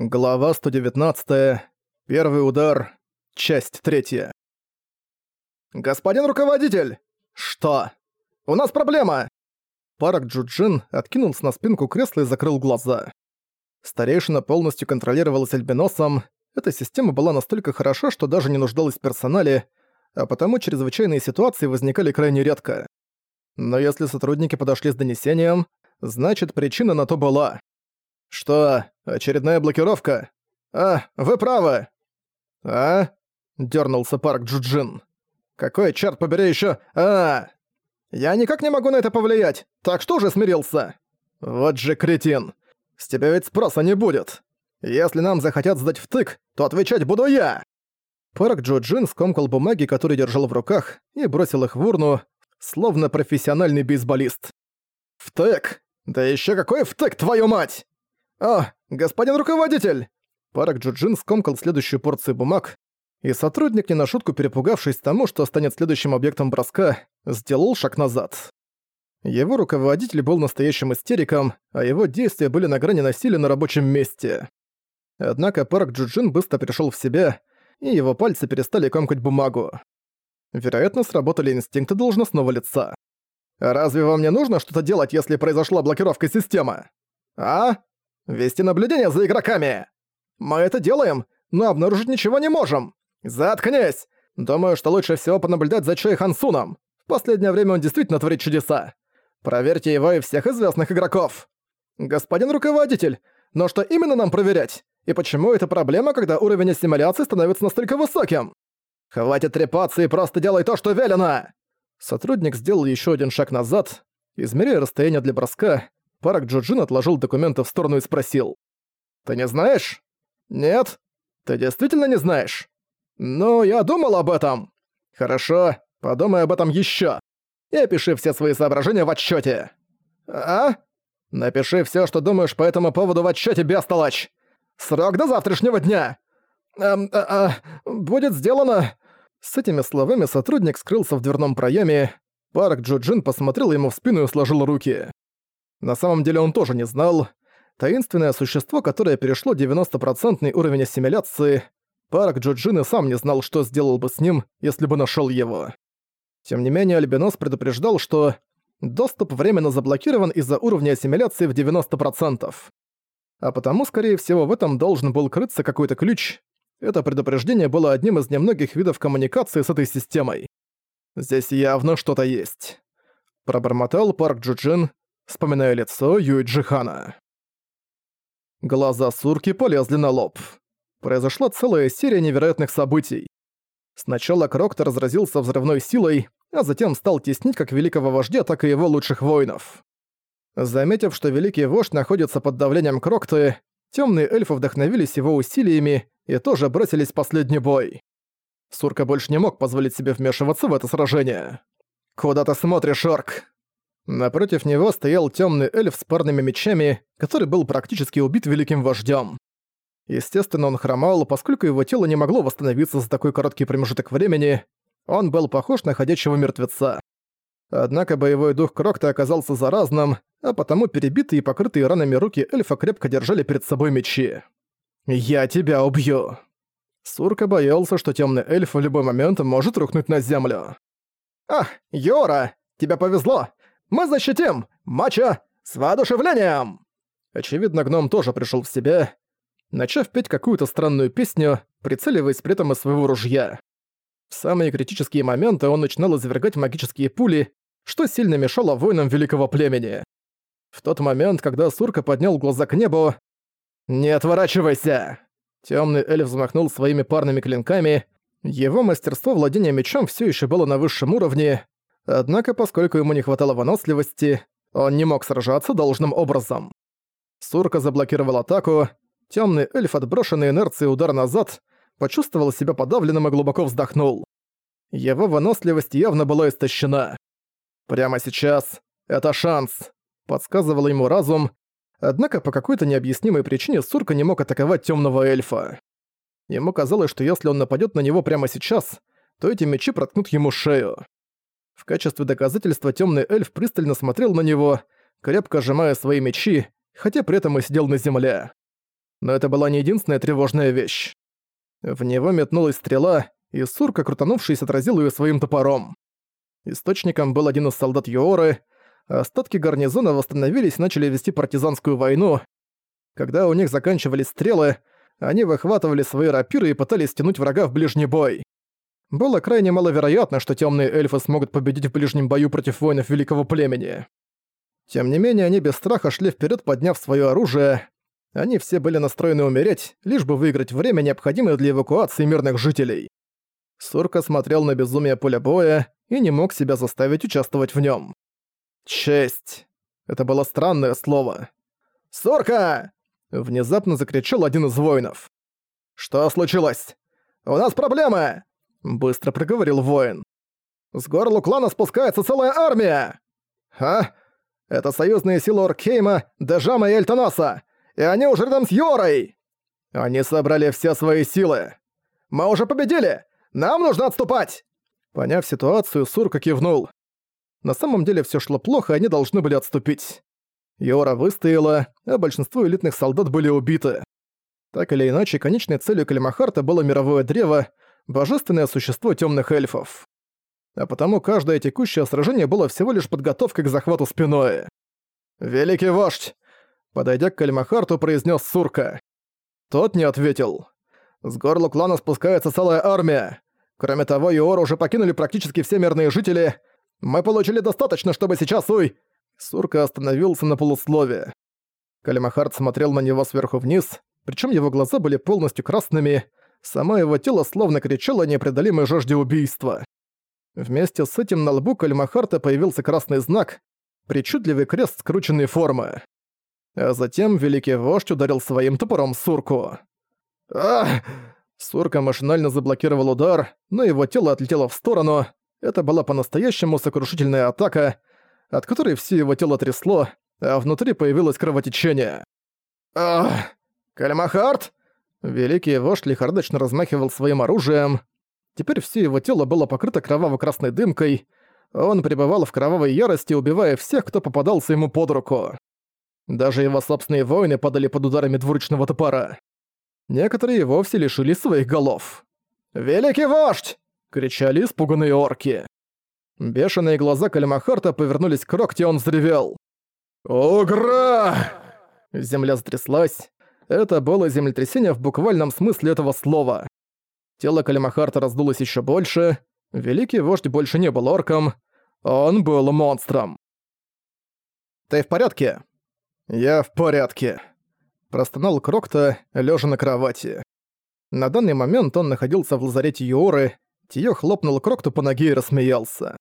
Глава 119. Первый удар. Часть третья. «Господин руководитель!» «Что?» «У нас проблема!» Парак Джуджин откинулся на спинку кресла и закрыл глаза. Старейшина полностью контролировалась альбиносом. Эта система была настолько хороша, что даже не нуждалась в персонале, а потому чрезвычайные ситуации возникали крайне редко. Но если сотрудники подошли с донесением, значит причина на то была. «Что, очередная блокировка? А, вы правы!» «А?» — дернулся Парк Джуджин. «Какой, черт побери, еще? А, Я никак не могу на это повлиять, так что уже смирился?» «Вот же кретин! С тебя ведь спроса не будет! Если нам захотят сдать втык, то отвечать буду я!» Парк Джуджин скомкал бумаги, которые держал в руках, и бросил их в урну, словно профессиональный бейсболист. «Втык! Да еще какой втык, твою мать!» «О, господин руководитель!» Парк Джуджин скомкал следующую порцию бумаг, и сотрудник, не на шутку перепугавшись тому, что станет следующим объектом броска, сделал шаг назад. Его руководитель был настоящим истериком, а его действия были на грани насилия на рабочем месте. Однако Парк Джуджин быстро пришел в себя, и его пальцы перестали комкать бумагу. Вероятно, сработали инстинкты должностного лица. «Разве вам не нужно что-то делать, если произошла блокировка системы? А? Вести наблюдение за игроками. Мы это делаем, но обнаружить ничего не можем. Заткнись! Думаю, что лучше всего понаблюдать за Чой Хансуном. В последнее время он действительно творит чудеса. Проверьте его и всех известных игроков. Господин руководитель, но что именно нам проверять? И почему это проблема, когда уровень ассимиляции становится настолько высоким? Хватит трепаться и просто делай то, что велено!» Сотрудник сделал еще один шаг назад, измеряя расстояние для броска, Парак Джуджин отложил документы в сторону и спросил. «Ты не знаешь?» «Нет. Ты действительно не знаешь?» «Ну, я думал об этом». «Хорошо, подумай об этом ещё. И опиши все свои соображения в отчёте». «А?» «Напиши всё, что думаешь по этому поводу в отчёте, бестолочь. Срок до завтрашнего дня!» «Эм, а, а, будет сделано...» С этими словами сотрудник скрылся в дверном проёме. Парк Джуджин посмотрел ему в спину и сложил руки. На самом деле он тоже не знал. Таинственное существо, которое перешло 90% уровень ассимиляции, Парк Джуджин сам не знал, что сделал бы с ним, если бы нашел его. Тем не менее, Альбинос предупреждал, что доступ временно заблокирован из-за уровня ассимиляции в 90%. А потому, скорее всего, в этом должен был крыться какой-то ключ. Это предупреждение было одним из немногих видов коммуникации с этой системой. Здесь явно что-то есть. Пробормотал Парк Джуджин, вспоминая лицо Юй Джихана. Глаза Сурки полезли на лоб. Произошла целая серия невероятных событий. Сначала Крокто разразился взрывной силой, а затем стал теснить как великого вождя, так и его лучших воинов. Заметив, что великий вождь находится под давлением Крокты, темные эльфы вдохновились его усилиями и тоже бросились в последний бой. Сурка больше не мог позволить себе вмешиваться в это сражение. «Куда ты смотришь, Орк?» Напротив него стоял темный эльф с парными мечами, который был практически убит великим вождем. Естественно, он хромал, поскольку его тело не могло восстановиться за такой короткий промежуток времени. Он был похож на ходячего мертвеца. Однако боевой дух Крокта оказался заразным, а потому перебитые и покрытые ранами руки эльфа крепко держали перед собой мечи. «Я тебя убью!» Сурка боялся, что темный эльф в любой момент может рухнуть на землю. «Ах, Йора! Тебе повезло! Мы защитим! Мача! С воодушевлением!» Очевидно, гном тоже пришел в себя, начав петь какую-то странную песню, прицеливаясь при этом из своего ружья. В самые критические моменты он начинал извергать магические пули, что сильно мешало воинам великого племени. В тот момент, когда Сурка поднял глаза к небу «Не отворачивайся!» Темный эльф взмахнул своими парными клинками. Его мастерство владения мечом все еще было на высшем уровне, Однако, поскольку ему не хватало выносливости, он не мог сражаться должным образом. Сурка заблокировал атаку, темный эльф, отброшенный инерцией удар назад, почувствовал себя подавленным и глубоко вздохнул. Его выносливость явно была истощена. «Прямо сейчас это шанс», — подсказывал ему разум, однако по какой-то необъяснимой причине Сурка не мог атаковать темного эльфа. Ему казалось, что если он нападет на него прямо сейчас, то эти мечи проткнут ему шею. В качестве доказательства темный эльф пристально смотрел на него, крепко сжимая свои мечи, хотя при этом и сидел на земле. Но это была не единственная тревожная вещь. В него метнулась стрела, и Сурка, крутанувшись, отразил ее своим топором. Источником был один из солдат Юоры, а остатки гарнизона восстановились и начали вести партизанскую войну. Когда у них заканчивались стрелы, они выхватывали свои рапиры и пытались тянуть врага в ближний бой. Было крайне маловероятно, что темные эльфы смогут победить в ближнем бою против воинов великого племени. Тем не менее, они без страха шли вперед, подняв свое оружие. Они все были настроены умереть, лишь бы выиграть время, необходимое для эвакуации мирных жителей. Сурка смотрел на безумие поля боя и не мог себя заставить участвовать в нем. «Честь!» Это было странное слово. «Сурка!» Внезапно закричал один из воинов. «Что случилось? У нас проблемы!» Быстро проговорил воин. «С горлу клана спускается целая армия!» «А? Это союзные силы Оркейма, Дежама и Эльтоноса! И они уже рядом с Йорой!» «Они собрали все свои силы! Мы уже победили! Нам нужно отступать!» Поняв ситуацию, Сурка кивнул. На самом деле все шло плохо, они должны были отступить. Йора выстояла, а большинство элитных солдат были убиты. Так или иначе, конечной целью Калимахарта было мировое древо, божественное существо темных эльфов. А потому каждое текущее сражение было всего лишь подготовкой к захвату спиной. «Великий вождь!» Подойдя к Калимахарту, произнес Сурка. Тот не ответил. «С горла клана спускается целая армия. Кроме того, Юор уже покинули практически все мирные жители. Мы получили достаточно, чтобы сейчас уй...» Сурка остановился на полуслове. Калимахард смотрел на него сверху вниз, причем его глаза были полностью красными, само его тело словно кричало о непреодолимой жажде убийства. Вместе с этим на лбу Кальмахарта появился красный знак, причудливый крест скрученной формы. А затем великий вождь ударил своим топором Сурку. Ах! Сурка машинально заблокировал удар, но его тело отлетело в сторону. Это была по-настоящему сокрушительная атака, от которой все его тело трясло, а внутри появилось кровотечение. «Ах! Кальмахарт!» Великий вождь лихорадочно размахивал своим оружием. Теперь все его тело было покрыто кроваво-красной дымкой. Он пребывал в кровавой ярости, убивая всех, кто попадался ему под руку. Даже его собственные воины падали под ударами двуручного топора. Некоторые вовсе лишились своих голов. «Великий вождь!» — кричали испуганные орки. Бешеные глаза Калимахарта повернулись к Рокте, он взревел. «Огра!» Земля затряслась. Это было землетрясение в буквальном смысле этого слова. Тело Калимахарта раздулось еще больше. Великий вождь больше не был орком. Он был монстром. «Ты в порядке?» «Я в порядке», – простонал Крокта, лежа на кровати. На данный момент он находился в лазарете Юоры, Тиё хлопнул Крокту по ноге и рассмеялся.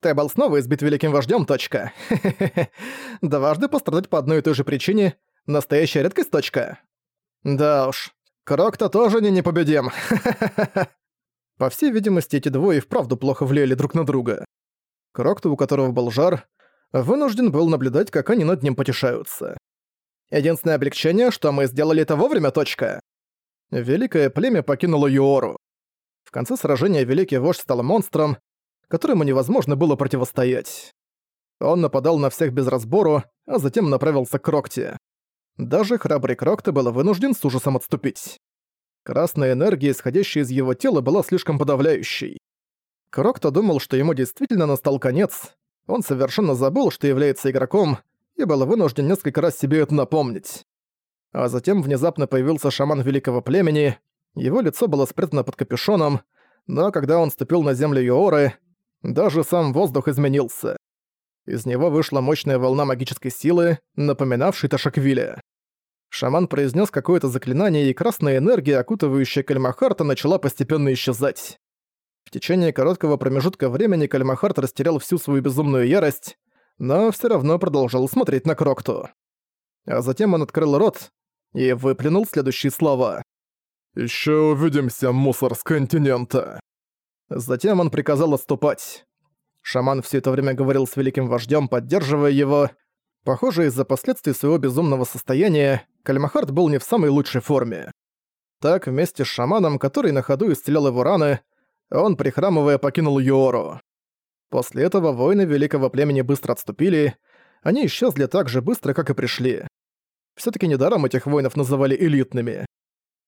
«Ты был снова избит великим вождем, точка. Дважды пострадать по одной и той же причине – настоящая редкость, точка. Да уж, Крокта тоже не непобедим. По всей видимости, эти двое вправду плохо влияли друг на друга. Крокта, у которого был жар, вынужден был наблюдать, как они над ним потешаются. Единственное облегчение, что мы сделали это вовремя, точка. Великое племя покинуло Юору. В конце сражения Великий Вождь стал монстром, которому невозможно было противостоять. Он нападал на всех без разбору, а затем направился к Крокте. Даже храбрый Крокте был вынужден с ужасом отступить. Красная энергия, исходящая из его тела, была слишком подавляющей. Крокто думал, что ему действительно настал конец. Он совершенно забыл, что является игроком, и был вынужден несколько раз себе это напомнить. А затем внезапно появился шаман великого племени, его лицо было спрятано под капюшоном, но когда он ступил на землю Йоры, даже сам воздух изменился. Из него вышла мощная волна магической силы, напоминавшей Ташаквиля. Шаман произнес какое-то заклинание, и красная энергия, окутывающая Кальмахарта, начала постепенно исчезать. В течение короткого промежутка времени Кальмахарт растерял всю свою безумную ярость, но все равно продолжал смотреть на Крокту. А затем он открыл рот и выплюнул следующие слова. «Ещё увидимся, мусор с континента!» Затем он приказал отступать. Шаман все это время говорил с великим вождем, поддерживая его. Похоже, из-за последствий своего безумного состояния Кальмахард был не в самой лучшей форме. Так, вместе с шаманом, который на ходу исцелял его раны, он, прихрамывая, покинул Юору. После этого воины великого племени быстро отступили, они исчезли так же быстро, как и пришли. все таки недаром этих воинов называли элитными.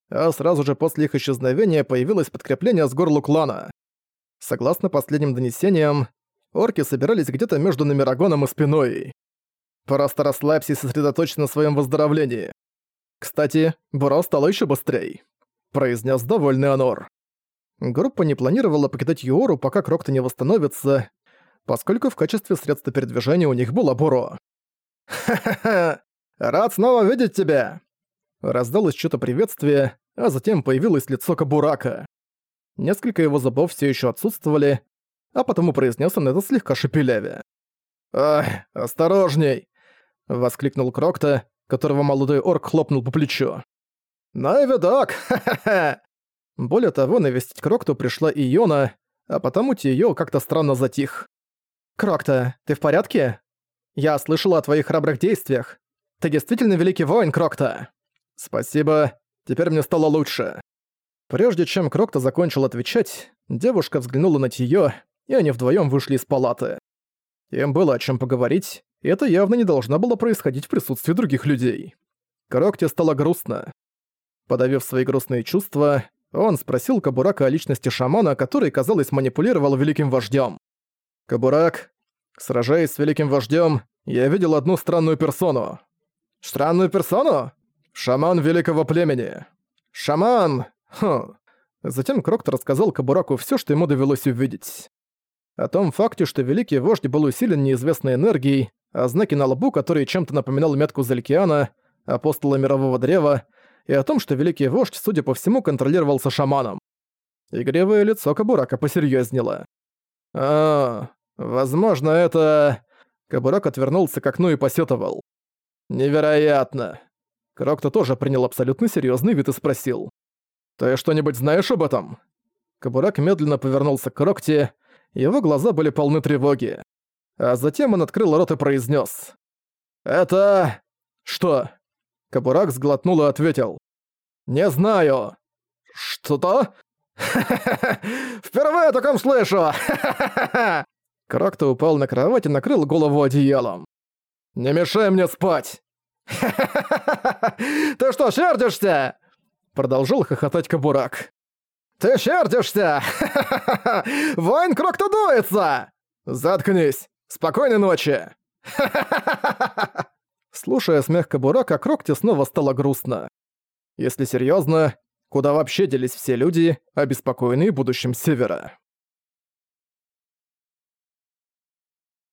А сразу же после их исчезновения появилось подкрепление с горла клана. Согласно последним донесениям, орки собирались где-то между Номерагоном и Спиной. Просто расслабься и сосредоточься на своем выздоровлении. Кстати, Буро стало еще быстрее, произнес довольный Анор. Группа не планировала покидать Юору, пока Крокта не восстановится, поскольку в качестве средства передвижения у них было Буро. «Ха-ха-ха! Рад снова видеть тебя!» Раздалось что-то приветствие, а затем появилось лицо Кабурака. Несколько его зубов все еще отсутствовали, а потому произнес он это слегка шепелявя. «Ай, осторожней!» — воскликнул Крокта, которого молодой орк хлопнул по плечу. «Ну и видок! Ха-ха-ха!» Более того, навестить Крокту пришла и Йона, а потому Тиё как-то странно затих. «Крокта, ты в порядке? Я слышала о твоих храбрых действиях. Ты действительно великий воин, Крокта!» «Спасибо, теперь мне стало лучше». Прежде чем Крокта закончил отвечать, девушка взглянула на Тиё, и они вдвоем вышли из палаты. Им было о чем поговорить, и это явно не должно было происходить в присутствии других людей. Крокте стало грустно. Подавив свои грустные чувства, он спросил Кабурака о личности шамана, который, казалось, манипулировал великим вождем. «Кабурак, сражаясь с великим вождем, я видел одну странную персону». «Странную персону?» «Шаман великого племени». «Шаман! Хм». Затем Крокт рассказал Кабураку все, что ему довелось увидеть. О том факте, что великий вождь был усилен неизвестной энергией, о знаке на лбу, который чем-то напоминал метку Залькиана, апостола мирового древа, и о том, что великий вождь, судя по всему, контролировался шаманом. Игривое лицо Кабурака посерьезнело. «А, возможно, это...» Кабурак отвернулся к окну и посетовал. «Невероятно!» Крокто тоже принял абсолютно серьезный вид и спросил. «Ты что-нибудь знаешь об этом?» Кабурак медленно повернулся к Крокте, его глаза были полны тревоги. А затем он открыл рот и произнес: «Это... что?» Кабурак сглотнул и ответил. «Не знаю». «Что-то?» «Впервые о таком слышу!» Крокто упал на кровать и накрыл голову одеялом. «Не мешай мне спать!» «Ты что, сердишься?» Продолжил хохотать Кабурак. «Ты сердишься? Воин Крокто дуется!» «Заткнись! Спокойной ночи!» Слушая смех Кабурака, Крокте снова стало грустно. Если серьезно, куда вообще делись все люди, обеспокоенные будущим Севера?